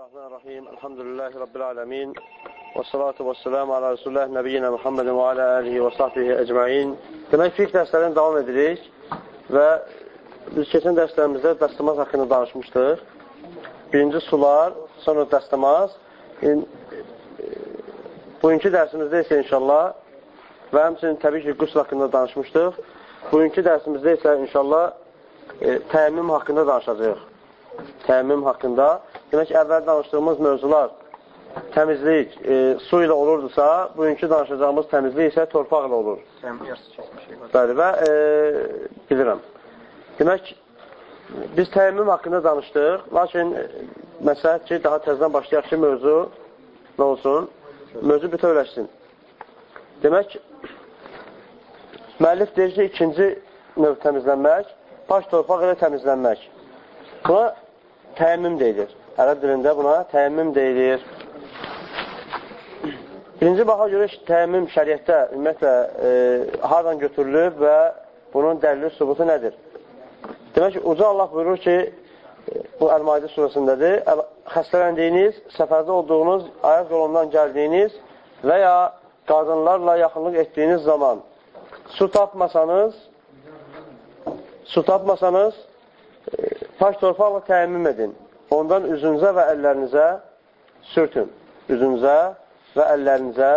Bismillahirrahmanirrahim. Elhamdülillahi Rabbil alemin. Və salatu və selamu ala Resulullah Nəbiyyina Muhammedin və alə alihi və sahbihi ecmain. Demək, fiqh dərslərini davam edirik və biz keçən dərslərimizdə dəstəmaz haqqında danışmışdıq. Birinci sular, sonra dəstəmaz. Bugünkü dərsimizdə isə inşallah və həmçinin təbii ki, qüsl haqqında danışmışdıq. Bugünkü dərsimizdə isə inşallah e, təəmmüm haqqında danışacağıq. Təəmmüm haqqında. Demək əvvəl danışdığımız mövzular təmizlik e, su ilə olurdusa, bugünkü danışacağımız təmizlik isə torpaq ilə olur. Bəli, və e, bilirəm. Demək, biz təəmmüm haqqında danışdıq, lakin e, məsələt ki, daha təzdən başlayaq ki, mövzu nə olsun? Mövzu bütövləşsin. Demək, müəllif deyir ki, ikinci növ təmizlənmək, baş torpaq ilə təmizlənmək. Buna təəmmüm deyilir. Ərəb dilində buna təəmmüm deyilir. Birinci baxa görə təəmmüm şəriətdə ümumiyyətlə e, hardan götürülüb və bunun dəlili sübutu nədir? Demək ki, Uca Allah buyurur ki, e, bu Əl-Maidə surəsindədir, xəstələndiyiniz, səfərdə olduğunuz, ayaq yolundan gəldiyiniz və ya qadınlarla yaxınlıq etdiyiniz zaman su tapmasanız, su tapmasanız, e, paş torpaqla təəmmüm edin. Ondan üzünüzə və əllərinizə sürtün. Üzünüzə və əllərinizə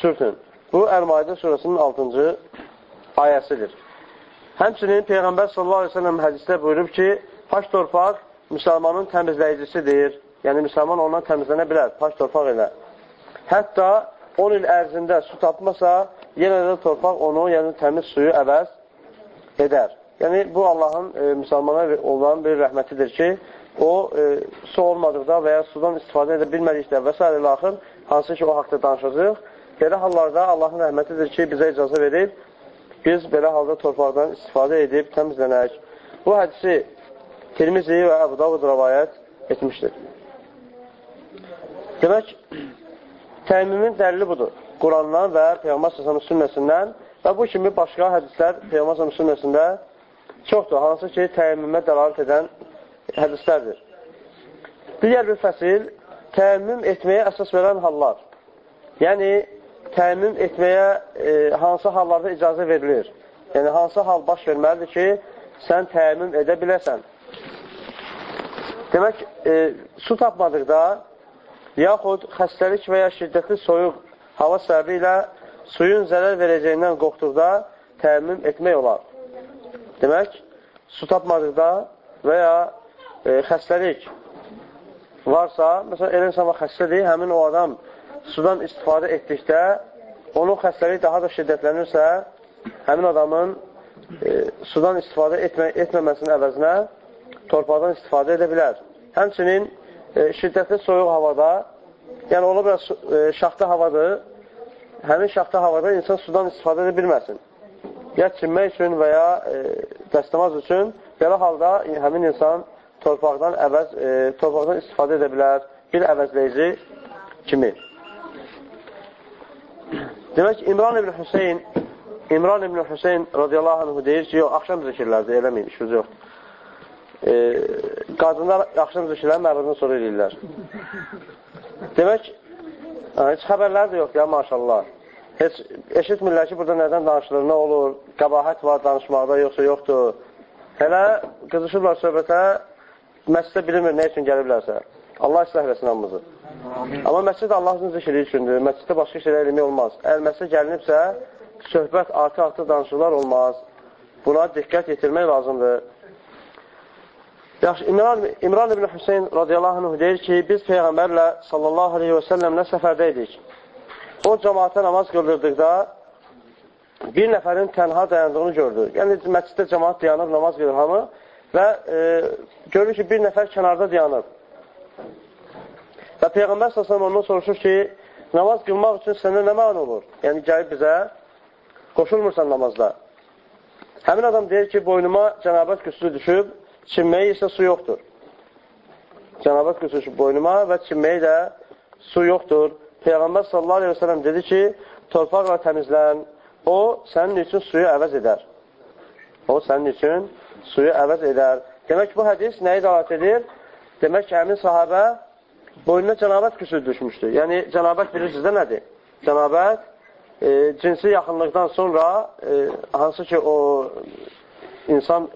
sürtün. Bu, Əl-Maidə surəsinin 6-cı ayəsidir. Həmçinin Peyğəmbər sallallahu aleyhi ve sellem hədisdə buyurub ki, paş torpaq müsəlmanın təmizləyicisidir. Yəni, müsəlman ondan təmizlənə bilər, paş torpaq ilə. Hətta 10 il ərzində su tapmasa, yenə də torpaq onu, yəni təmiz suyu əvəz edər. Yəni, bu Allahın e, müsəlmana olan bir rəhmətidir ki, o e, su olmadıqda və ya sudan istifadə edə bilmədikdə və s. ilə axır, hansı ki, o haqda danışacaq. Belə hallarda Allahın rəhmətidir ki, bizə icazə verib, biz belə halda torpaqdan istifadə edib təmizlənək. Bu hədisi Tirmizi və Əbu Davud rəvayət etmişdir. Demək, təmimin dəlili budur. Qurandan və Peyğəmbər səsəmin sünnəsindən və bu kimi başqa hədislər Peyğəmbər səsəmin sünnəsində çoxdur. Hansı ki, təmimmə dəlalət edən hədislərdir. Digər bir fəsil, təəmmüm etməyə əsas verən hallar. Yəni, təəmmüm etməyə e, hansı hallarda icazə verilir? Yəni, hansı hal baş verməlidir ki, sən təəmmüm edə biləsən? Demək, e, su tapmadıqda, yaxud xəstəlik və ya şiddətli soyuq hava səbəbi ilə suyun zərər verəcəyindən qorxduqda təəmmüm etmək olar. Demək, su tapmadıqda və ya e, xəstəlik varsa, məsələn, elə insan xəstədir, həmin o adam sudan istifadə etdikdə, onun xəstəlik daha da şiddətlənirsə, həmin adamın e, sudan istifadə etmə, etməməsinin əvəzinə torpaqdan istifadə edə bilər. Həmçinin e, şiddətli soyuq havada, yəni ola biraz e, şaxta havadır, həmin şaxta havada insan sudan istifadə edə bilməsin. Ya çinmək üçün və ya e, dəstəmaz üçün belə halda həmin insan torpaqdan əvəz, e, torpaqdan istifadə edə bilər bir əvəzləyici kimi. Demək ki, İmran ibn Hüseyin İmran ibn Hüseyin radiyallahu anh deyir ki, yox, axşam zikirlərdir, eləməyin, işimiz yoxdur. E, qadınlar axşam zikirləri mərhədən sonra eləyirlər. Demək, heç xəbərlər də yoxdur ya, maşallah. Heç eşitmirlər ki, burada nədən danışılır, nə olur, qəbahət var danışmaqda, yoxsa yoxdur. Hələ qızışırlar söhbətə, məscidə bilmir nə üçün gəliblərsə. Allah islah eləsin hamımızı. Amma məscid Allahın zikri üçündür. Məsciddə başqa şeylər eləmək olmaz. Əgər məscid gəlinibsə, söhbət artı-artı danışıqlar olmaz. Buna diqqət yetirmək lazımdır. Yaxşı, İmran, İmran ibn Hüseyin radiyallahu anh deyir ki, biz Peyğəmbərlə sallallahu aleyhi və səlləmlə səfərdə idik. O cəmaata namaz qıldırdıqda bir nəfərin tənha dayandığını gördü. Yəni, məsciddə cəmaat dayanıb namaz qılır hamı və e, görür ki, bir nəfər kənarda dayanıb. Və Peyğəmbər səsələm ondan soruşur ki, namaz qılmaq üçün səndə nə məna olur? Yəni, gəlib bizə qoşulmursan namazda. Həmin adam deyir ki, boynuma cənabət qüsuru düşüb, çinməyi isə su yoxdur. Cənabət qüsuru düşüb boynuma və çinməyi də su yoxdur. Peyğəmbər sallallahu aleyhi ve sellem dedi ki, torpaqla təmizlən, o sənin üçün suyu əvəz edər. O sənin üçün suyu əvəz edər. Demək, bu hədis nəyi dalat edir? Demək ki, həmin sahabə boynuna cənabət küsür düşmüşdü. Yəni, cənabət bilirsiniz də nədir? Cənabət e, cinsi yaxınlıqdan sonra e, hansı ki o insan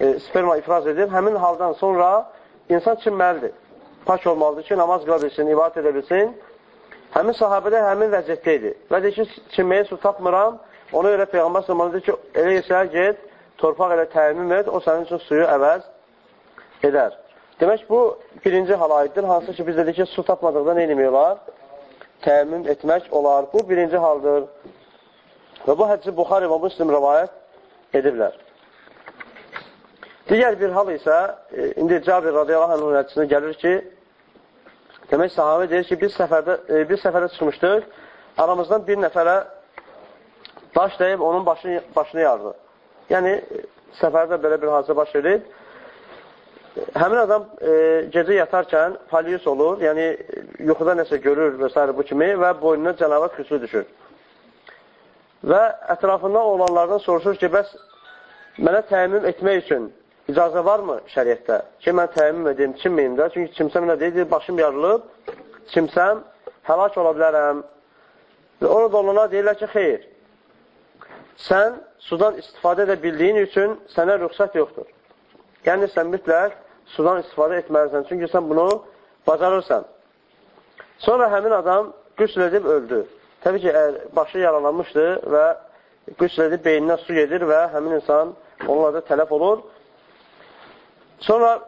e, sperma ifraz edir, həmin haldan sonra insan çinməlidir. Pak olmalıdır ki, namaz qıla bilsin, ibadət edə bilsin. Həmin sahabədə həmin vəziyyətdə idi. Və deyir ki, çinməyə su tapmıram, ona görə Peyğəmbər zamanı deyir ki, elə yesə get, torpaq elə təmin et, o sənin üçün suyu əvəz edər. Demək, bu birinci hal aiddir. Hansı ki, biz dedik ki, su tapmadıqda nə eləmiyorlar? Təmin etmək olar. Bu birinci haldır. Və bu hədisi Buxar və Müslim rəvayət ediblər. Digər bir hal isə, e, indi Cabir radiyallahu anhın hədisində gəlir ki, demək, sahabə deyir ki, biz səfərdə, e, biz səfərdə çıxmışdıq, aramızdan bir nəfərə daş dəyib onun başını, başını yardı. Yəni, səfərdə belə bir hadisə baş edib, həmin adam e, gecə yatarkən paliyus olur, yəni yuxuda nəsə görür və s. bu kimi və boynuna cənavat xüsusi düşür. Və ətrafından olanlardan soruşur ki, bəs mənə təmin etmək üçün icazə varmı şəriətdə? Ki, mən təmin edeyim, çinməyim də. Çünki çimsəm nə deyir, başım yarılıb, çimsəm həlak ola bilərəm. Və orada olana deyirlər ki, xeyr, sən sudan istifadə edə bildiyin üçün sənə rüxsət yoxdur. Yəni, sən mütləq sudan istifadə etməlisən. Çünki sən bunu bacarırsan. Sonra həmin adam qüsl edib öldü. Təbii ki, başı yaralanmışdı və qüsl edib beyninə su gedir və həmin insan onunla da tələf olur. Sonra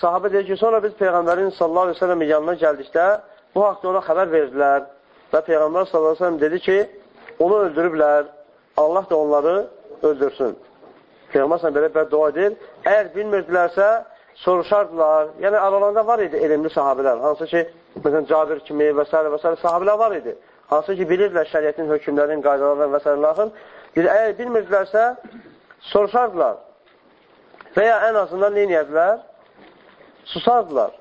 sahabə deyir ki, sonra biz Peyğəmbərin sallallahu aleyhi ve sellem yanına gəldikdə bu haqda ona xəbər verdilər və Peyğəmbər sallallahu aleyhi ve sellem dedi ki, onu öldürüblər, Allah da onları öldürsün. Peyğəmbər belə bəddua edir. Əgər bilmirdilərsə, soruşardılar. Yəni, aralarında var idi elmli sahabələr. Hansı ki, məsələn, Cabir kimi və s. və s. sahabələr var idi. Hansı ki, bilirdilər şəriyyətin hökmlərin, qaydalarının və s. laxın. Əgər bilmirdilərsə, soruşardılar. Və ya ən azından nə inəyədilər? Susardılar.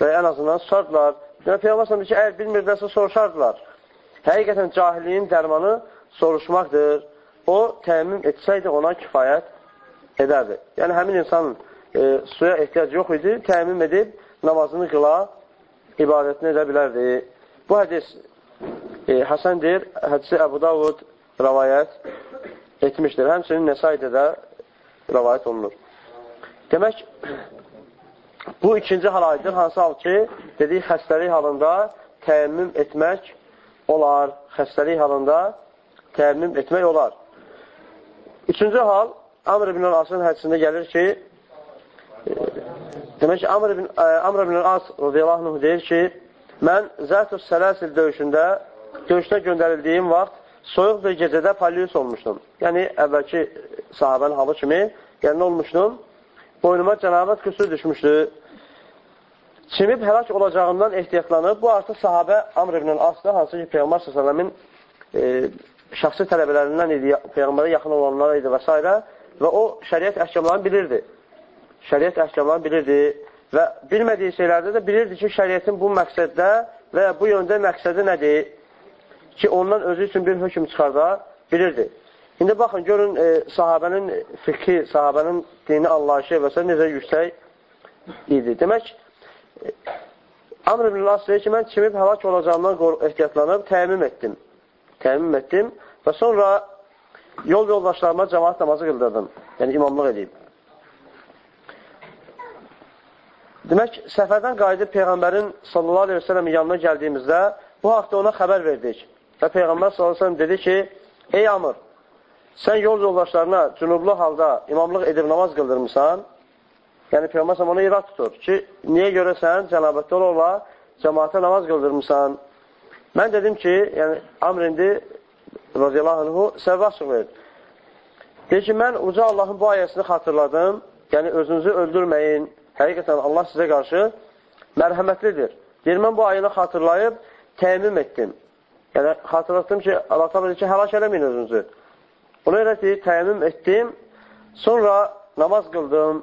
Və ya ən azından susardılar. Yəni, Peyğəmbər s. ki, əgər bilmirdilərsə, soruşardılar. Həqiqətən cahilliyin dərmanı soruşmaqdır. O, təmin etsəydi ona kifayət edərdi. Yəni, həmin insanın e, suya ehtiyac yox idi, təmin edib namazını qıla, ibadətini edə bilərdi. Bu hədis e, Həsəndir, hədisi Əbu Davud rəvayət etmişdir. Həmçinin Nəsaidə də rəvayət olunur. Demək, bu ikinci hal aiddir, hansı hal ki, dedik, xəstəlik halında təəmmüm etmək olar. Xəstəlik halında təəmmüm etmək olar. Üçüncü hal, Amr ibn Asın hədisində gəlir ki, Demək ki, Amr ibn, Amr ibn As radiyallahu anh deyir ki, mən Zətus Sələsil döyüşündə, döyüşdə göndərildiyim vaxt soyuq bir gecədə paliyus olmuşdum. Yəni, əvvəlki sahabənin halı kimi, yəni nə olmuşdum? Boynuma cənabət qüsur düşmüşdü. Çimib həlak olacağından ehtiyatlanıb, bu artıq sahabə Amr ibn Asda, hansı ki, Peyğəmbər s.ə.v-in e, şəxsi tələbələrindən idi, Peyğəmbərə yaxın olanlar idi və s. və o şəriət əhkamlarını bilirdi şəriət əhkamlarını bilirdi və bilmədiyi şeylərdə də bilirdi ki, şəriətin bu məqsəddə və bu yöndə məqsədi nədir ki, ondan özü üçün bir hökm çıxarda bilirdi. İndi baxın, görün, e, sahabənin fikri, sahabənin dini anlayışı və s. necə yüksək idi. Demək, e, Amr ibn Las deyir ki, mən çimib həlak olacağımdan ehtiyatlanıb təmim etdim. Təmim etdim və sonra yol yoldaşlarıma cəmaat namazı qıldırdım. Yəni, imamlıq edeyim. Demək, səfərdən qayıdıb Peyğəmbərin sallallahu aleyhi ve sellem yanına gəldiyimizdə bu haqda ona xəbər verdik. Və Peyğəmbər sallallahu aleyhi ve sellem dedi ki, ey Amr, sən yol yoldaşlarına cünublu halda imamlıq edib namaz qıldırmısan, yəni Peyğəmbər ona irad tutur ki, niyə görə sən cənabətdə ola cəmaata namaz qıldırmısan? Mən dedim ki, yəni Amr indi radiyallahu anhu səbəb açıqlayır. Deyir ki, mən uca Allahın bu ayəsini xatırladım, yəni özünüzü öldürməyin, Həqiqətən Allah sizə qarşı mərhəmətlidir. Deyir, mən bu ayını xatırlayıb təmim etdim. Yəni, xatırlatdım ki, Allah tabi ki, həlak eləməyin özünüzü. Ona görə deyir, təmim etdim, sonra namaz qıldım.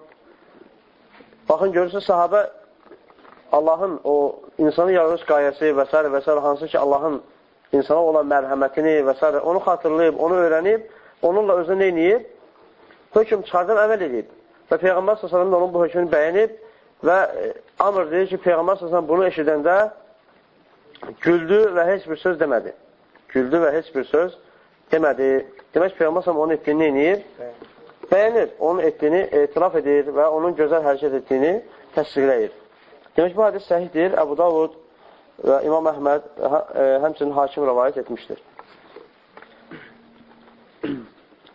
Baxın, görürsünüz, sahabə Allahın o insanın yaradış qayəsi və s. və s. hansı ki, Allahın insana olan mərhəmətini və s. onu xatırlayıb, onu öyrənib, onunla özünə neyniyib? Hökum çıxardan əməl edib. Və Peyğəmbər s.ə.v onun bu hökmünü bəyənib, və e, Amr deyir ki, Peyğəmbər səsən bunu eşidəndə güldü və heç bir söz demədi. Güldü və heç bir söz demədi. Demək, Peyğəmbər səsən onun etdiyini neyinir? Bəyənir, onun etdiyini etiraf edir və onun gözəl hərəkət etdiyini təsdiqləyir. Demək, bu hadis səhiddir. Əbu Davud və İmam Əhməd hə, e, həmçinin hakim rəvayət etmişdir.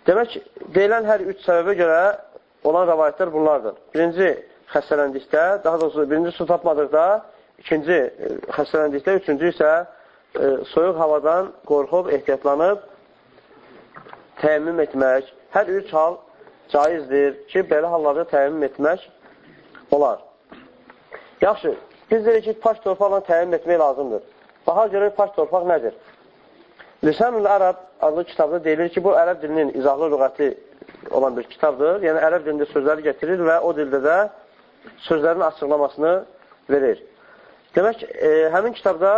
Demək, deyilən hər üç səbəbə görə olan rəvayətlər bunlardır. Birinci, xəstələndikdə, daha doğrusu birinci su tapmadıqda, ikinci e, xəstələndikdə, üçüncü isə e, soyuq havadan qorxub, ehtiyatlanıb təyəmmüm etmək. Hər üç hal caizdir ki, belə hallarda təyəmmüm etmək olar. Yaxşı, biz deyirik ki, paş torpaqla təyəmmüm etmək lazımdır. Baxa görə paş torpaq nədir? Lisanul Ərəb adlı kitabda deyilir ki, bu ərəb dilinin izahlı lüğəti olan bir kitabdır. Yəni, ərəb dilində sözləri gətirir və o dildə də sözlərin açıqlamasını verir. Demək, e, həmin kitabda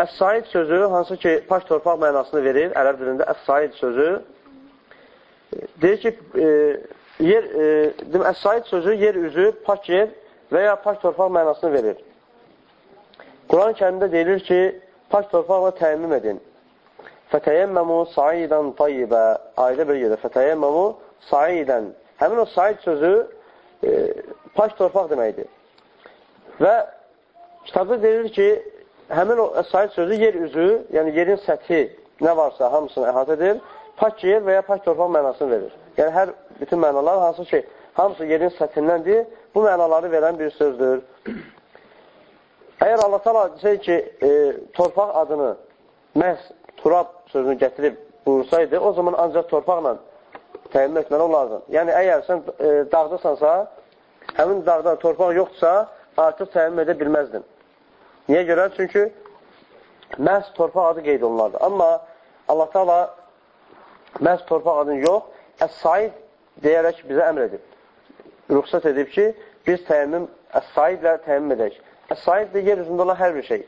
Əs-Said sözü, hansı ki, paş torpaq mənasını verir, ərəb dilində Əs-Said sözü, deyir ki, e, yer, e, Əs-Said sözü yer üzü, pak yer və ya pak torpaq mənasını verir. Quran-ı kərimdə deyilir ki, pak torpaqla təyimmüm edin. Fətəyəmməmu saidən tayyibə. Ayədə bir yerdə. Fətəyəmməmu saidən. Həmin o said sözü e, paş torpaq deməkdir. Və kitabda deyilir ki, həmin o said sözü yer üzü, yəni yerin səthi nə varsa hamısını əhatə edir, pak yer və ya pak torpaq mənasını verir. Yəni hər bütün mənalar hansı ki, hamısı yerin səthindəndir, bu mənaları verən bir sözdür. Əgər Allah təala desə ki, e, torpaq adını məhz turab sözünü gətirib buyursaydı, o zaman ancaq torpaqla təyin etməli olardı. Yəni, əgər sən e, dağdasansa, həmin dağda torpaq yoxdursa, artıq təyin edə bilməzdin. Niyə görə? Çünki məhz torpaq adı qeyd olunardı. Amma Allah Taala məhz torpaq adını yox, əs-said deyərək bizə əmr edib. Ruxsat edib ki, biz təyimmüm əs-saidlə təyimmüm edək. Əs-said də yer üzündə olan hər bir şey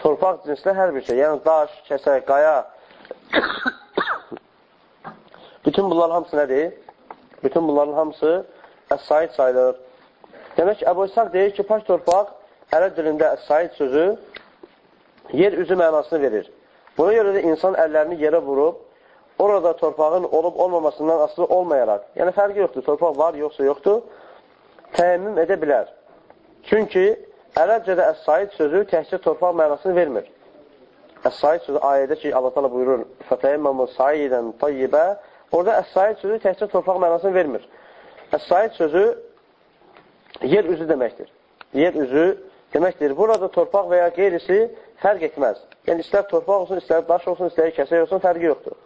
torpaq cinslə hər bir şey, yəni daş, kəsək, qaya, bütün bunların hamısı nədir? Bütün bunların hamısı əs-said sayılır. Demək ki, Əbu İsaq deyir ki, paş torpaq ərəb dilində əs-said sözü yer üzü mənasını verir. Buna görə də insan əllərini yerə vurub, orada torpağın olub olmamasından asılı olmayaraq, yəni fərqi yoxdur, torpaq var, yoxsa yoxdur, təəmmüm edə bilər. Çünki Ərəbcədə əs-said sözü təhcə torpaq mənasını vermir. Əs-said sözü ayədə ki, Allah təala buyurur: "Fətəyəmməmu saidən tayyibə" Orada əs-said sözü təhcə torpaq mənasını vermir. Əs-said sözü yer üzü deməkdir. Yer üzü deməkdir. Burada torpaq və ya qeyrisi fərq etməz. Yəni, istər torpaq olsun, istər daş olsun, istər kəsək olsun, fərqi yoxdur.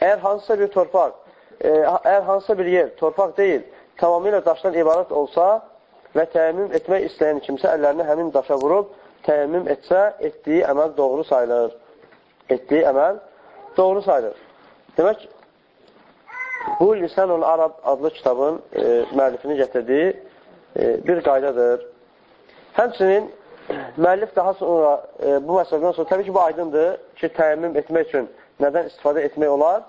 Əgər hansısa bir torpaq, e, əgər hansısa bir yer torpaq deyil, tamamilə daşdan ibarət olsa, və təyəmmüm etmək istəyən kimsə əllərini həmin daşa vurub təyəmmüm etsə, etdiyi əməl doğru sayılır. Etdiyi əməl doğru sayılır. Demək, bu Lisanul Arab adlı kitabın e, müəllifini gətirdiyi e, bir qaydadır. Həmçinin müəllif daha sonra e, bu məsələdən sonra, təbii ki, bu aydındır ki, təyəmmüm etmək üçün nədən istifadə etmək olar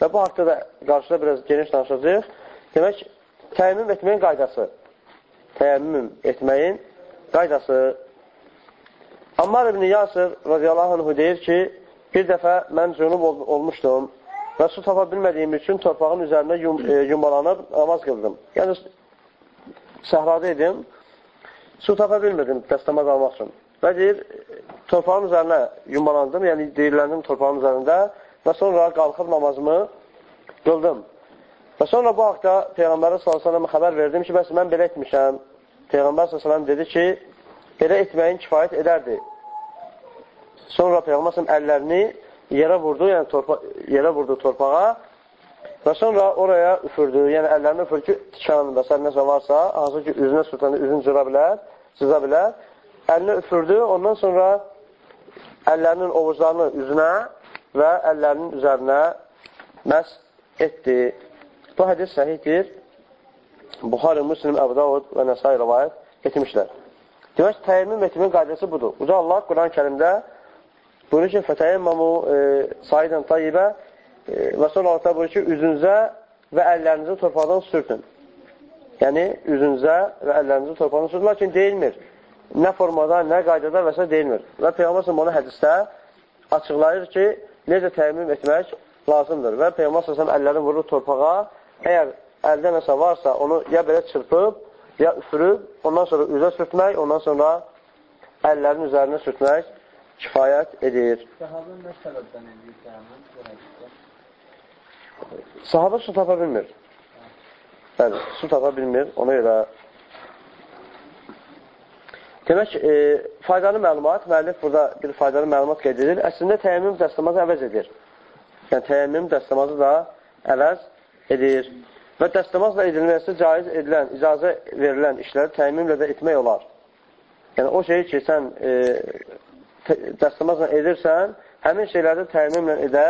və bu haqda da qarşıda biraz geniş danışacaq. Demək, təyəmmüm etməyin qaydası təyəmmüm etməyin qaydası. Ammar ibn Yasir radiyallahu anhu deyir ki, bir dəfə mən cünub ol olmuşdum və su tapa bilmədiyim üçün torpağın üzərində yum e, yumalanıb namaz qıldım. Yəni, səhrada idim, su tapa bilmirdim dəstəmaz almaq üçün. Və deyir, torpağın üzərinə yumalandım, yəni deyirləndim torpağın üzərində və sonra qalxıb namazımı qıldım. Və sonra bu haqda Peyğəmbərə s.ə.və xəbər verdim ki, bəs mən belə etmişəm. Peyğəmbər s.ə.v dedi ki, belə etməyin kifayət edərdi. Sonra Peyğəmbər s.ə.v əllərini yerə vurdu, yəni torpa yerə vurdu torpağa və sonra oraya üfürdü, yəni əllərini üfürdü ki, tikan və sən nəsə varsa, hansı ki, üzünə sürtəndə üzün cıra bilər, cıza bilər. Əlini üfürdü, ondan sonra əllərinin ovuclarını üzünə və əllərinin üzərinə məs etdi. Bu hədis səhihdir. Buxarı, Müslim, Əbu Davud və Nəsai rəvayət etmişlər. Demək, təyimmüm etmin qaydası budur. Uca Allah Quran-ı kərimdə buyurur ki, fətəyimməmu e, saidən tayyibə sonra Allah buyurur ki, üzünüzə və əllərinizi torpaqdan sürtün. Yəni, üzünüzə və əllərinizi torpağına sürün. Lakin deyilmir. Nə formada, nə qaydada və s. deyilmir. Və Peyğəmbər onu hədisdə açıqlayır ki, necə təmin etmək lazımdır. Və Peyğəmbər s.ə.v əllərini vurur torpağa. Əgər əldə nəsə varsa, onu ya belə çırpıb, ya üfürüb, ondan sonra üzə sürtmək, ondan sonra əllərin üzərinə sürtmək kifayət edir. Sahabə nə səbəbdən edir təmin? Sahabə su tapa bilmir. Bəli, su tapa bilmir. Ona görə Demək, e, faydalı məlumat, müəllif burada bir faydalı məlumat qeyd edir. Əslində, təyəmmüm dəstəmazı əvəz edir. Yəni, təyəmmüm dəstəmazı da əvəz edir. Və dəstəmazla edilməsi caiz edilən, icazə verilən işləri təyəmmümlə də etmək olar. Yəni, o şeyi ki, sən e, dəstəmazla edirsən, həmin şeyləri təyəmmümlə edə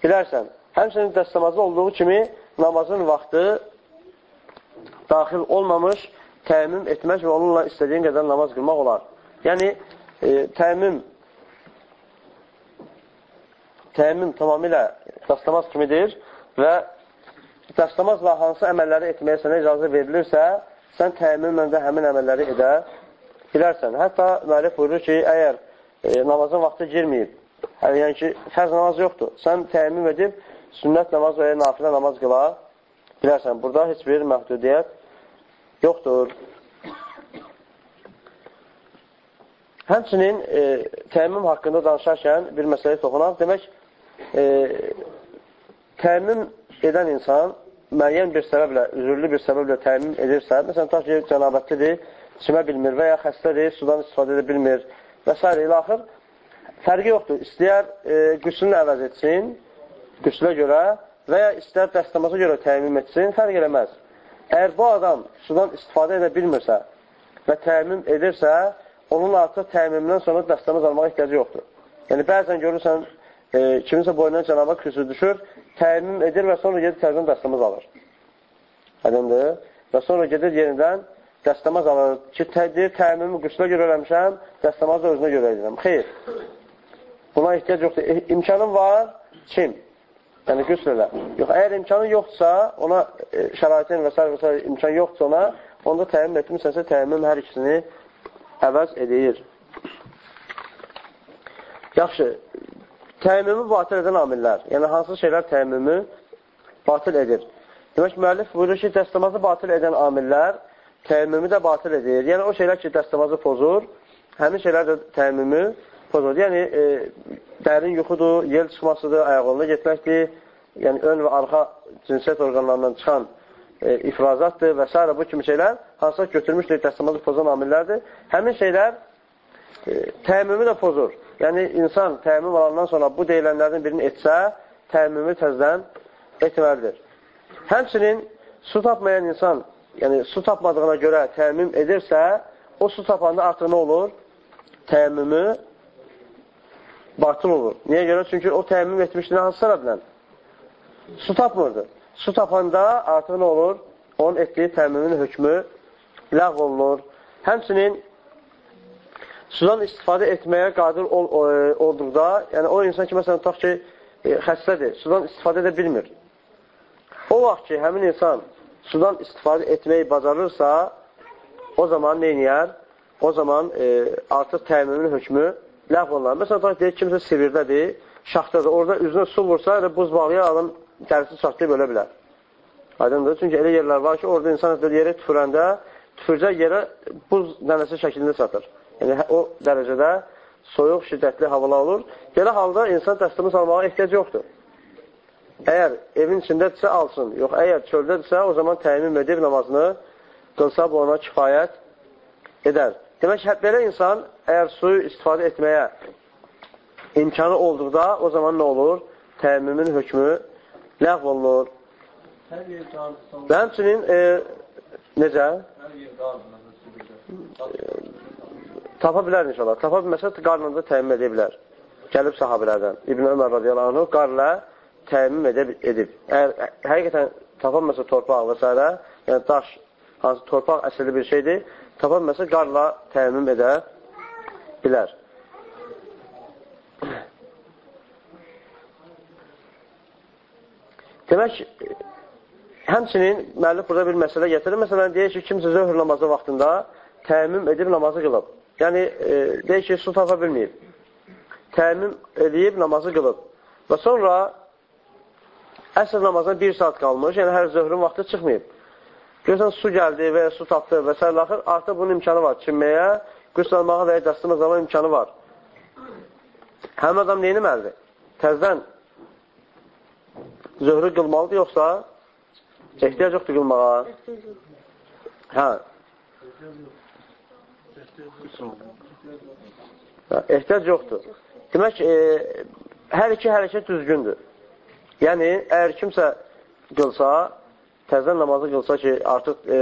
bilərsən. Həmçinin dəstəmazda olduğu kimi namazın vaxtı daxil olmamış təmin etmək və onunla istədiyin qədər namaz qılmaq olar. Yəni, e, təmin təmin tamamilə dəstəmaz kimidir və dəstəmazla hansı əməlləri etməyə sənə icazə verilirsə, sən təminlə də həmin əməlləri edə bilərsən. Hətta müəllif buyurur ki, əgər e, namazın vaxtı girməyib, yəni ki, fərz namaz yoxdur, sən təmin edib sünnət namaz və ya nafilə namaz qıla bilərsən. Burada heç bir məhdudiyyət yoxdur. Həmçinin e, təmin haqqında danışarkən bir məsələ toxunaq. Demək, e, təmin edən insan müəyyən bir səbəblə, üzürlü bir səbəblə təmin edirsə, məsələn, ta ki, cənabətlidir, içmə bilmir və ya xəstədir, sudan istifadə edə bilmir və s. ilə axır, fərqi yoxdur. İstəyər e, qüsünü əvəz etsin, qüslə görə və ya istər dəstəmaza görə təmin etsin, fərq eləməz. Əgər bu adam sudan istifadə edə bilmirsə və təmin edirsə, onun artıq təmimdən sonra dəstəmaz almağa ehtiyacı yoxdur. Yəni, bəzən görürsən, e, kiminsə boynuna cənaba küsür düşür, təmin edir və sonra gedir təzdən dəstəmaz alır. Aydındır? Və sonra gedir yenidən dəstəmaz alır ki, deyir, təmimi qüslə görə eləmişəm, dəstəmaz da özünə görə edirəm. Xeyr. Buna ehtiyac yoxdur. E, imkanın var, kim? Yəni, qüsl elə. Yox, əgər imkanı yoxdursa, ona e, şəraitin və s. və s. imkan yoxdursa ona, onda təmin etmişsənsə, təmin hər ikisini əvəz edir. Yaxşı, təmimi batil edən amillər, yəni hansı şeylər təmimi batil edir? Demək, müəllif buyurur ki, dəstəmazı batil edən amillər təmimi də batil edir. Yəni, o şeylər ki, dəstəmazı pozur, həmin şeylər də təmimi pozur. Yəni, e, dərin yuxudur, yel çıxmasıdır, ayaqlarına getməkdir, yəni ön və arxa cinsiyyət orqanlarından çıxan e, ifrazatdır və s. bu kimi şeylər hansısa götürmüşdür, dəstəmazı pozan amillərdir. Həmin şeylər e, təmimi də pozur. Yəni, insan təmim alandan sonra bu deyilənlərdən birini etsə, təmimi təzdən etməlidir. Həmçinin su tapmayan insan, yəni su tapmadığına görə təmim edirsə, o su tapanda artıq nə olur? Təmimi batıl olur. Niyə görə? Çünki o təmin etmişdir hansı səbəblə? Su tapmırdı. Su tapanda artıq nə olur? Onun etdiyi təmimin hökmü ləğv olunur. Həmçinin sudan istifadə etməyə qadir ol, o, olduqda, yəni o insan ki, məsələn, tutaq ki, e, xəstədir, sudan istifadə edə bilmir. O vaxt ki, həmin insan sudan istifadə etməyi bacarırsa, o zaman neyniyər? O zaman e, artıq təmimin hökmü ləğv olunar. Məsələn, deyək, kimsə Sivirdədir, şaxtadır, orada üzünə su vursa, elə buz bağlayan adam dərisi çatlayıb ölə bilər. Aydındır? Çünki elə yerlər var ki, orada insan yerə tüfürəndə, tüfürcək yerə buz dənəsi şəklində çatır. Yəni, hə, o dərəcədə soyuq, şiddətli havalar olur. Belə halda insan dəstəmi salmağa ehtiyac yoxdur. Əgər evin içindədirsə, alsın. Yox, əgər çöldədirsə, o zaman təmin edib namazını qılsa, bu ona kifayət edər. Demək, belə insan əgər suyu istifadə etməyə imkanı olduqda, o zaman nə olur? Təmimin hökmü ləğv olunur. Və həmçinin e, necə? Tapa bilər inşallah. Tapa bilməsə, qarnında təmin edə bilər. Gəlib sahabilərdən. İbn Ömər radiyallahu anh qarla təmin edib. edib. Əgər həqiqətən tapılmasa torpaq və s. yəni daş, hansı torpaq əsrli bir şeydir, tapa bilməsə qarla təmin edə bilər. Demək, həmçinin müəllif burada bir məsələ gətirir. Məsələn, deyir ki, kimsə zöhr namazı vaxtında təəmmüm edib namazı qılıb. Yəni, e, deyir ki, su tapa bilməyib. Təəmmüm edib namazı qılıb. Və sonra əsr namazına bir saat qalmış, yəni hər zöhrün vaxtı çıxmayıb. Görürsən, su gəldi və ya su tapdı və s. Axır, artıq bunun imkanı var. Çinməyə, qüslanmağa və ya dəstəmə imkanı var. Həmin adam neyini məlidir? Təzdən zöhrü qılmalıdır, yoxsa ehtiyac yoxdur qılmağa? Hə. hə. Ehtiyac yoxdur. Demək, e, hər iki hərəkət düzgündür. Yəni, əgər kimsə qılsa, təzdən namazı qılsa ki, artıq e,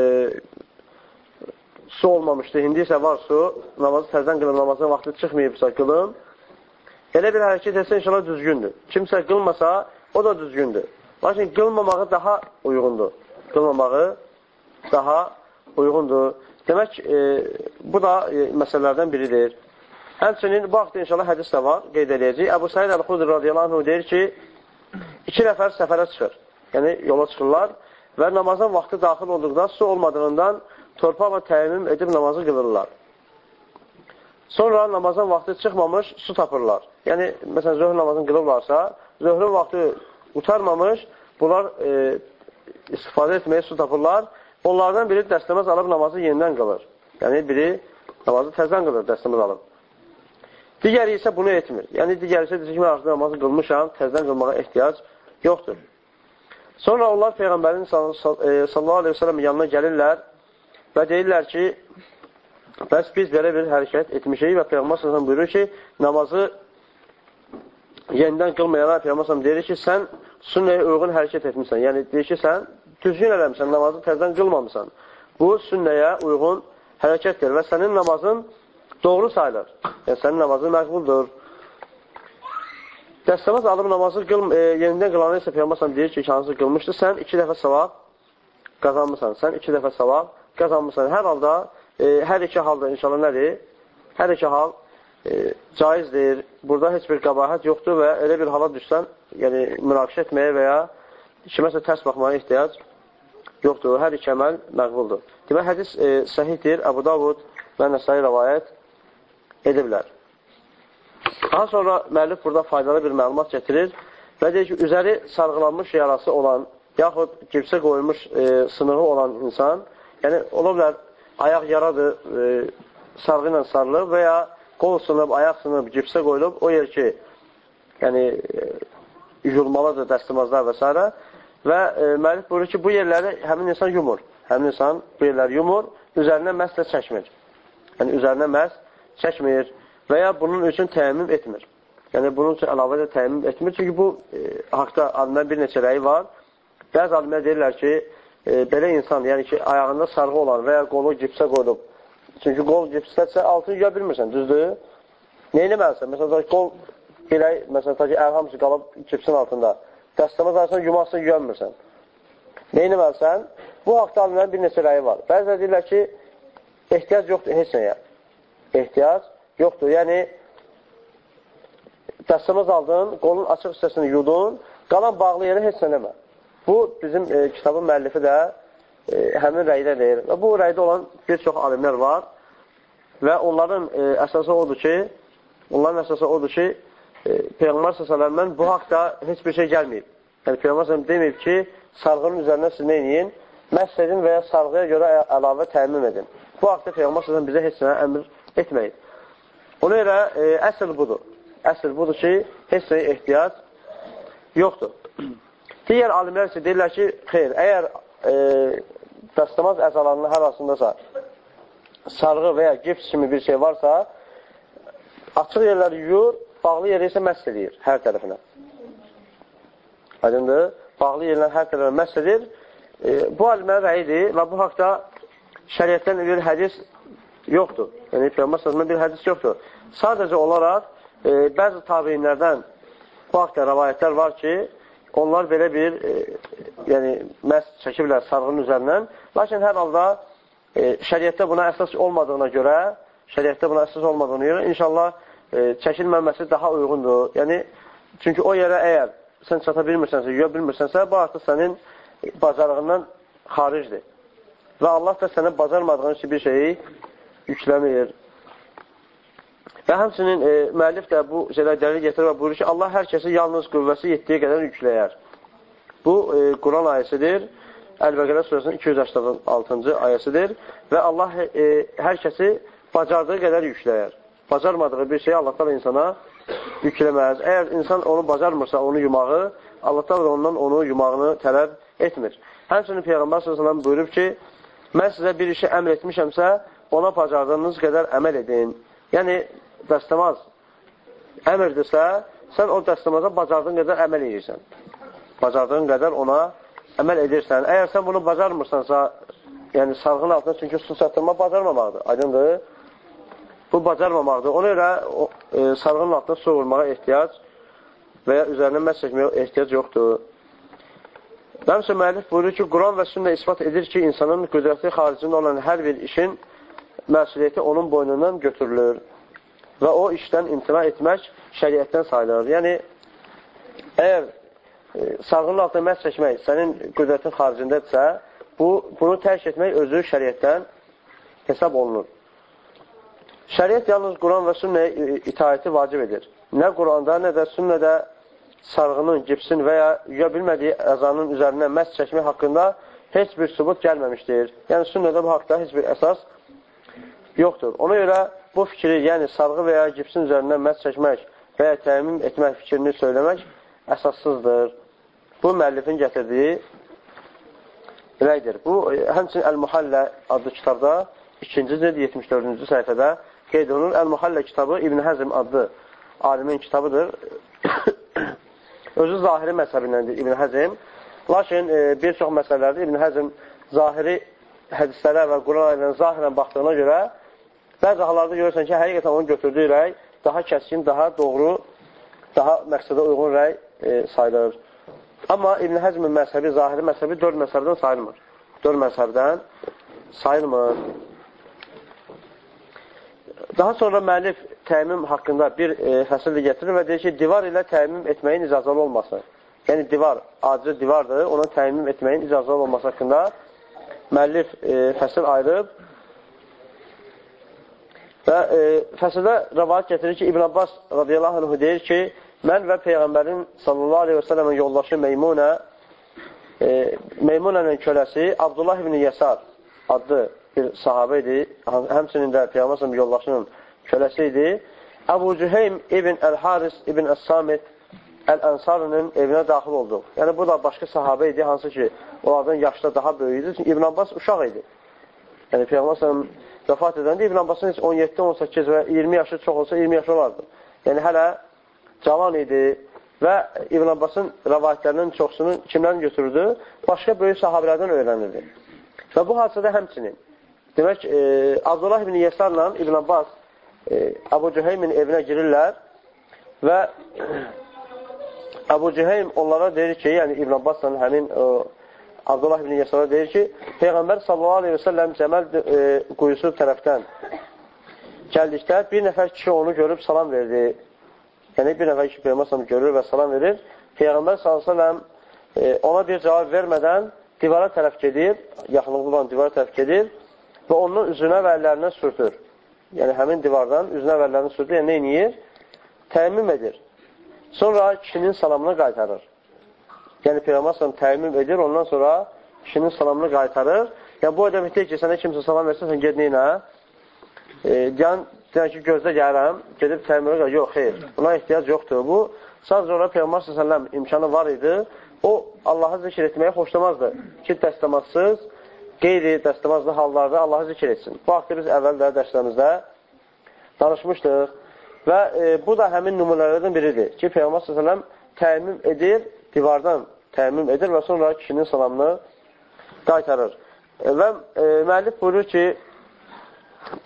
su olmamışdı, indi isə var su, namazı təzdən qılın, namazın vaxtı çıxmayıbsa qılın, elə bir hərəkət etsə inşallah düzgündür. Kimsə qılmasa, o da düzgündür. Lakin qılmamağı daha uyğundur. Qılmamağı daha uyğundur. Demək, e, bu da e, məsələlərdən biridir. Həmçinin bu haqda inşallah hədis də var, qeyd edəcək. Əbu Said Əl-Xudr radiyallahu deyir ki, iki nəfər səfərə çıxır. Yəni, yola çıxırlar və namazın vaxtı daxil olduqda su olmadığından torpaqla təyimmüm edib namazı qılırlar. Sonra namazın vaxtı çıxmamış su tapırlar. Yəni, məsələn, zöhr namazını qılırlarsa, zöhrün vaxtı utarmamış, bunlar e, istifadə etməyə su tapırlar. Onlardan biri dəstəməz alıb namazı yenidən qılır. Yəni, biri namazı təzən qılır, dəstəməz alıb. Digəri isə bunu etmir. Yəni, digəri isə deyir ki, mən artıq namazı qılmışam, təzdən qılmağa ehtiyac yoxdur. Sonra onlar Peyğəmbərin e, sallallahu aleyhi ve sellem yanına gəlirlər və deyirlər ki, bəs biz belə bir hərəkət etmişik və Peyğəmbər sallallahu buyurur ki, namazı yenidən qılmayana Peyğəmbər sallallahu deyir ki, sən sünnəyə uyğun hərəkət etmişsən. Yəni, deyir ki, sən düzgün eləmişsən, namazı təzdən qılmamısan. Bu, sünnəyə uyğun hərəkətdir və sənin namazın doğru sayılır. Yəni, sənin namazın məqbuldur. Dəstəmaz alıb namazı qıl, e, yenidən qılanı isə Peyğəmbər deyir ki, hansı qılmışdı, sən iki dəfə savab qazanmısan. Sən iki dəfə savab qazanmısan. Hər halda, e, hər iki halda inşallah nədir? Hər iki hal e, caizdir. Burada heç bir qabahət yoxdur və elə bir hala düşsən, yəni münaqişə etməyə və ya kiməsə tərs baxmağa ehtiyac yoxdur. Hər iki əməl məqbuldur. Demək, hədis e, səhiddir. Əbu Davud və Nəsai rəvayət ediblər. Daha sonra müəllif burada faydalı bir məlumat gətirir və deyir ki, üzəri sarğılanmış yarası olan, yaxud gipsə qoyulmuş e, sınığı olan insan, yəni ola bilər ayaq yaradır, e, sarğı ilə sarılır və ya qol sınıb, ayaq sınıb, gipsə qoyulub, o yer ki, yəni e, yuyulmalıdır dəstəmazlar və s. Və e, müəllif buyurur ki, bu yerləri həmin insan yumur. Həmin insan bu yerləri yumur, üzərinə məhz də çəkmir. Yəni, üzərinə məhz çəkmir və ya bunun üçün təmin etmir. Yəni, bunun üçün əlavə də təmin etmir. Çünki bu e, haqda alimlər bir neçə rəyi var. Bəzi alimlər deyirlər ki, e, belə insan, yəni ki, ayağında sarğı olan və ya qolu gipsə qoyulub. Çünki qol gipsdəsə altını yuya bilmirsən, düzdür? Nə eləməlisən? Məsələn, qol belə, məsələn, ki, əl hamısı qalıb gipsin altında. Dəstəməz arasında yumarsan, yuyamırsan. Nə eləməlisən? Bu haqda alimlərin bir neçə rəyi var. Bəzilər deyirlər ki, ehtiyac yoxdur heç nəyə. Ehtiyac yoxdur. Yəni, dəstəmaz aldın, qolun açıq hissəsini yudun, qalan bağlı yerə heç sənəmə. Bu, bizim e, kitabın müəllifi də e, həmin rəydə deyir. Və bu rəydə olan bir çox alimlər var və onların e, əsası odur ki, onların əsası odur ki, e, Peyğəmbər s.ə.v bu haqda heç bir şey gəlməyib. Yəni, Peyğəmbər s.ə.v deməyib ki, sarğının üzərindən siz nə edin? Məhz edin və ya sarğıya görə əlavə təmin edin. Bu haqda Peyğəmbər s.ə.v bizə heç sənə əmr etməyib. Ona görə e, əsl budur. Əsl budur ki, heç nəyə ehtiyac yoxdur. Digər alimlər isə deyirlər ki, xeyr, əgər e, dəstəmaz əzalarının hər arasındasa sarğı və ya gips kimi bir şey varsa, açıq yerləri yuyur, bağlı yeri isə məhz edir hər tərəfinə. Aydındır? Bağlı yerlər hər tərəfinə məhz edir. E, bu alimlər rəyidir və bu haqda şəriətdən bir hədis yoxdur. Yəni, Peyğəmbər sözündə bir hədis yoxdur. Sadəcə olaraq e, bəzi tabinlərdən bu haqda rəvayətlər var ki, onlar belə bir e, yəni, məhz çəkiblər sarğının üzərindən. Lakin hər halda e, şəriətdə buna əsas olmadığına görə, şəriətdə buna əsas olmadığına görə inşallah e, çəkilməməsi daha uyğundur. Yəni, çünki o yerə əgər sən çata bilmirsənsə, yuya bilmirsənsə, bu artıq sənin bacarığından xaricdir. Və Allah da sənə bacarmadığın bir şeyi yükləmir. Və həmçinin e, müəllif də bu şeylər dəlil getirir və buyurur ki, Allah hər kəsi yalnız qüvvəsi yetdiyi qədər yükləyər. Bu, e, Quran ayəsidir. Əl-Bəqərə surəsinin 286-cı ayəsidir və Allah e, hər kəsi bacardığı qədər yükləyər. Bacarmadığı bir şeyi Allah da insana yükləməz. Əgər insan onu bacarmırsa, onu yumağı, Allah da ondan onu yumağını tələb etmir. Həmçinin Peyğəmbər s.ə.v buyurub ki, mən sizə bir işi əmr etmişəmsə, ona bacardığınız qədər əməl edin. Yəni, dəstəmaz əmrdirsə, sən o dəstəmaza bacardığın qədər əməl edirsən. Bacardığın qədər ona əməl edirsən. Əgər sən bunu bacarmırsansa, yəni sarğın altında çünki su çatdırma bacarmamaqdır. Aydındır? Bu bacarmamaqdır. Ona görə e, sarğın altında su vurmağa ehtiyac və ya üzərinə məhz çəkməyə ehtiyac yoxdur. Həmsə müəllif buyurur ki, Quran və sünnə ispat edir ki, insanın qüdrəti xaricində olan hər bir işin məsuliyyəti onun boynundan götürülür və o işdən imtina etmək şəriətdən sayılır. Yəni, əgər sarğının altına məhz çəkmək sənin qüdrətin xaricindədirsə, bu, bunu tərk etmək özü şəriətdən hesab olunur. Şəriət yalnız Quran və sünnəyə itaəti vacib edir. Nə Quranda, nə də sünnədə sarğının, gipsin və ya yuya bilmədiyi əzanın üzərindən məhz çəkmək haqqında heç bir sübut gəlməmişdir. Yəni, sünnədə bu haqda heç bir əsas yoxdur. Ona görə bu fikri, yəni sarğı və ya gipsin üzərindən məhz çəkmək və ya təmin etmək fikrini söyləmək əsassızdır. Bu, müəllifin gətirdiyi rəydir. Bu, həmçin Əl-Muhallə adlı kitabda, ikinci cəd 74-cü səhifədə qeyd olunur. Əl-Muhallə kitabı İbn Həzm adlı alimin kitabıdır. Özü zahiri məzhəbindəndir İbn Həzm. Lakin e, bir çox məsələlərdə İbn Həzm zahiri hədislərə və Quran ayələrinin zahirən baxdığına görə bəzi hallarda görürsən ki, həqiqətən onun götürdüyü rəy daha kəskin, daha doğru, daha məqsədə uyğun rəy e, sayılır. Amma İbn Həzmin məzhəbi, zahiri məzhəbi dörd məzhəbdən sayılmır. Dörd məzhəbdən sayılmır. Daha sonra müəllif təmim haqqında bir e, fəsil gətirir və deyir ki, divar ilə təmim etməyin icazəli olması. Yəni, divar, acı divardır, ona təmim etməyin icazəli olması haqqında müəllif e, fəsil ayırıb və e, fəsildə rəvayət gətirir ki, İbn Abbas radiyallahu anh deyir ki, Mən və Peyğəmbərin sallallahu aleyhi və sələmin yoldaşı Meymunə, e, Meymunənin köləsi Abdullah ibn Yəsar adlı bir sahabə idi. Həmçinin də Peyğəmbər yoldaşının köləsi idi. Əbu Cüheym ibn Əl-Haris ibn Əs-Samit Əl-Ənsarının evinə daxil olduq. Yəni, bu da başqa sahabə idi, hansı ki, onlardan yaşda daha böyük idi. Çünki İbn Abbas uşaq idi. Yəni, Peyğəmbər vəfat edəndə İbn Abbasın 17, 18 və 20 yaşı çox olsa 20 yaşı olardı. Yəni, hələ cavan idi və İbn Abbasın rəvayətlərinin çoxsunu kimdən götürdü? Başqa böyük sahabələrdən öyrənirdi. Və bu hadisədə həmçinin demək, e, Abdullah ibn Yesarla İbn Abbas e, Abu Cüheymin evinə girirlər və Abu Cüheym onlara deyir ki, yəni İbn Abbasla həmin o, Abdullah ibn Yesara deyir ki, Peyğəmbər sallallahu aleyhi və səlləm Cəməl e, quyusu tərəfdən gəldikdə bir nəfər kişi onu görüb salam verdi. Yəni, bir nəfər ki, Peyğəmbər görür və salam verir. Peyğəmbər s.ə.v e, ona bir cavab vermədən divara tərəf gedir, yaxınlıqlı olan divara tərəf gedir və onun üzünə və əllərinə sürtür. Yəni, həmin divardan üzünə və əllərinə sürtür. Yəni, nə edir? Təmim edir. Sonra kişinin salamını qaytarır. Yəni, Peyğəmbər təmim edir, ondan sonra kişinin salamını qaytarır. Yəni, bu o demək deyil ki, sənə kimsə salam versə, sən ged neynə? E, yəni, deyən ki, gözdə gəlirəm, gedib təmirə qal, yox, xeyr, buna ehtiyac yoxdur. Bu, sadəcə ona Peyğəmbər s.ə.v imkanı var idi, o Allahı zikr etməyə xoşlamazdı ki, dəstəmazsız, qeyri dəstəmazlı hallarda Allahı zikr etsin. Bu haqda biz əvvəl də dərslərimizdə danışmışdıq və e, bu da həmin nümunələrdən biridir ki, Peyğəmbər s.ə.v təmim edir, divardan təmim edir və sonra kişinin salamını qaytarır. Və e, müəllif buyurur ki,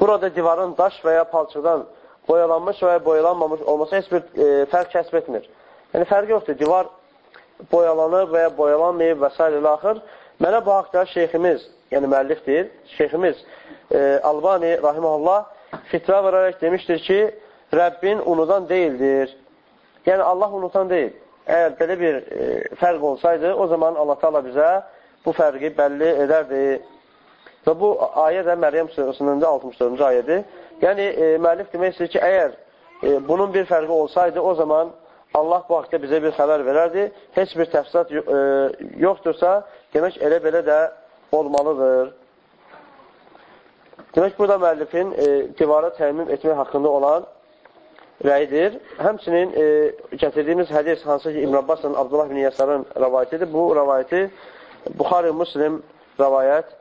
Burada divarın daş və ya palçıqdan boyalanmış və ya boyalanmamış olması heç bir e, fərq kəsb etmir. Yəni, fərq yoxdur. Divar boyalanır və ya boyalanmayıb və s. ilə axır. Mənə bu haqda şeyximiz, yəni müəllifdir, şeyximiz e, Albani, rahiməhullah, fitrə verərək demişdir ki, Rəbbin unudan deyildir. Yəni, Allah unutan deyil. Əgər belə bir e, fərq olsaydı, o zaman Allah-u Teala bizə bu fərqi bəlli edərdi. Və bu ayə də Məryəm surəsində 64-cü ayədir. Yəni, e, müəllif demək istəyir ki, əgər e, bunun bir fərqi olsaydı, o zaman Allah bu haqda bizə bir xəbər verərdi. Heç bir təfsilat e, yoxdursa, demək elə belə də olmalıdır. Demək, burada müəllifin e, divara təmin etmək haqqında olan rəyidir. Həmçinin e, gətirdiyimiz hədis hansı ki, İbn Abbasın, Abdullah bin Yasarın rəvayətidir. Bu rəvayəti Buxari Müslim rəvayət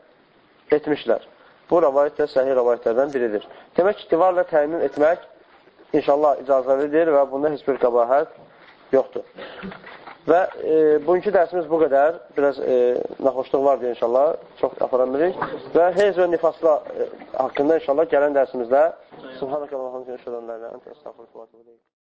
etmişlər. Bu rəvayət də səhih rəvayətlərdən biridir. Demək ki, divarla təmin etmək inşallah icazəlidir və bunda heç bir qabahət yoxdur. Və e, bugünkü dərsimiz bu qədər. Biraz e, naxoşluq var deyə inşallah. Çox aparan bilik. Və heyz və nifasla e, haqqında inşallah gələn dərsimizdə Subhanəkə Allah'ın görüşürəm. Lə ilə əntə əstəğfurullah.